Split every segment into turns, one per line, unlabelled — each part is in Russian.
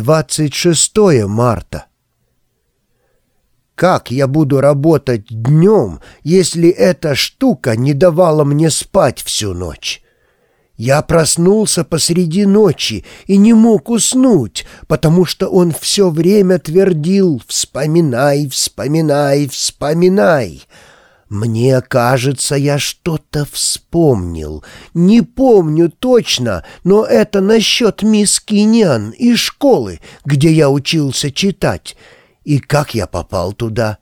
26 марта. Как я буду работать днем, если эта штука не давала мне спать всю ночь? Я проснулся посреди ночи и не мог уснуть, потому что он все время твердил «Вспоминай, вспоминай, вспоминай». Мне кажется, я что-то вспомнил. Не помню точно, но это насчет мисс Киньян и школы, где я учился читать. И как я попал туда?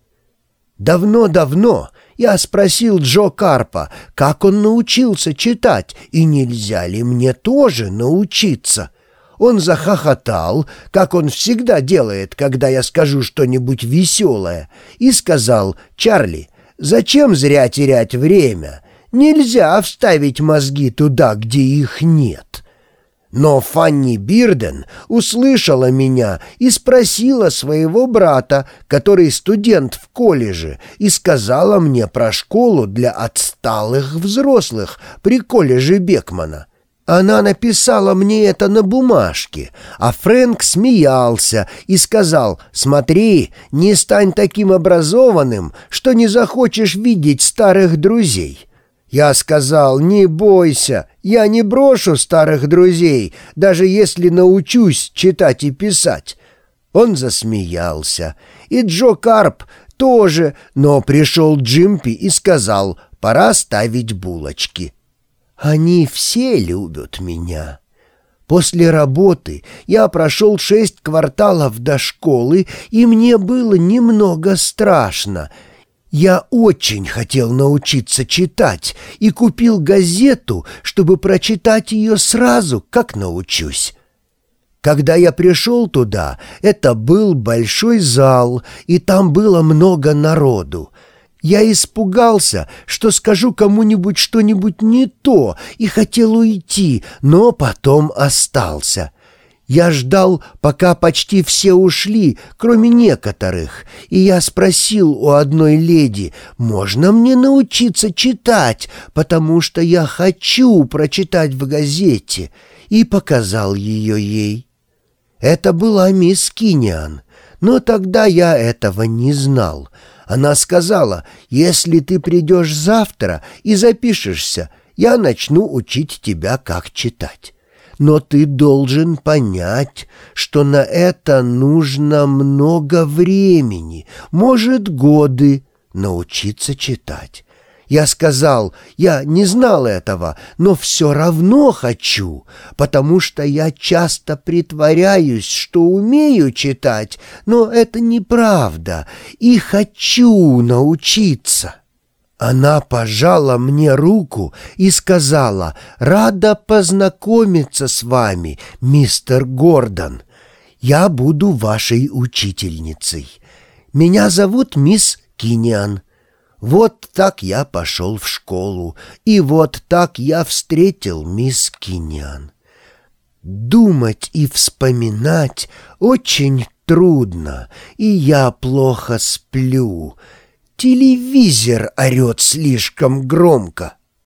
Давно-давно я спросил Джо Карпа, как он научился читать, и нельзя ли мне тоже научиться. Он захохотал, как он всегда делает, когда я скажу что-нибудь веселое, и сказал «Чарли, зачем зря терять время? Нельзя вставить мозги туда, где их нет». Но Фанни Бирден услышала меня и спросила своего брата, который студент в колледже, и сказала мне про школу для отсталых взрослых при колледже Бекмана. Она написала мне это на бумажке, а Фрэнк смеялся и сказал, «Смотри, не стань таким образованным, что не захочешь видеть старых друзей». Я сказал, не бойся, я не брошу старых друзей, даже если научусь читать и писать. Он засмеялся. И Джо Карп тоже, но пришел Джимпи и сказал, пора ставить булочки. Они все любят меня. После работы я прошел шесть кварталов до школы, и мне было немного страшно — я очень хотел научиться читать и купил газету, чтобы прочитать ее сразу, как научусь. Когда я пришел туда, это был большой зал, и там было много народу. Я испугался, что скажу кому-нибудь что-нибудь не то, и хотел уйти, но потом остался. Я ждал, пока почти все ушли, кроме некоторых, и я спросил у одной леди, можно мне научиться читать, потому что я хочу прочитать в газете, и показал ее ей. Это была мисс Киниан, но тогда я этого не знал. Она сказала, если ты придешь завтра и запишешься, я начну учить тебя, как читать но ты должен понять, что на это нужно много времени, может, годы научиться читать. Я сказал, я не знал этого, но все равно хочу, потому что я часто притворяюсь, что умею читать, но это неправда, и хочу научиться». Она пожала мне руку и сказала, «Рада познакомиться с вами, мистер Гордон. Я буду вашей учительницей. Меня зовут мисс Киниан. Вот так я пошел в школу, и вот так я встретил мисс Киниан. Думать и вспоминать очень трудно, и я плохо сплю». Телевизор орет слишком громко.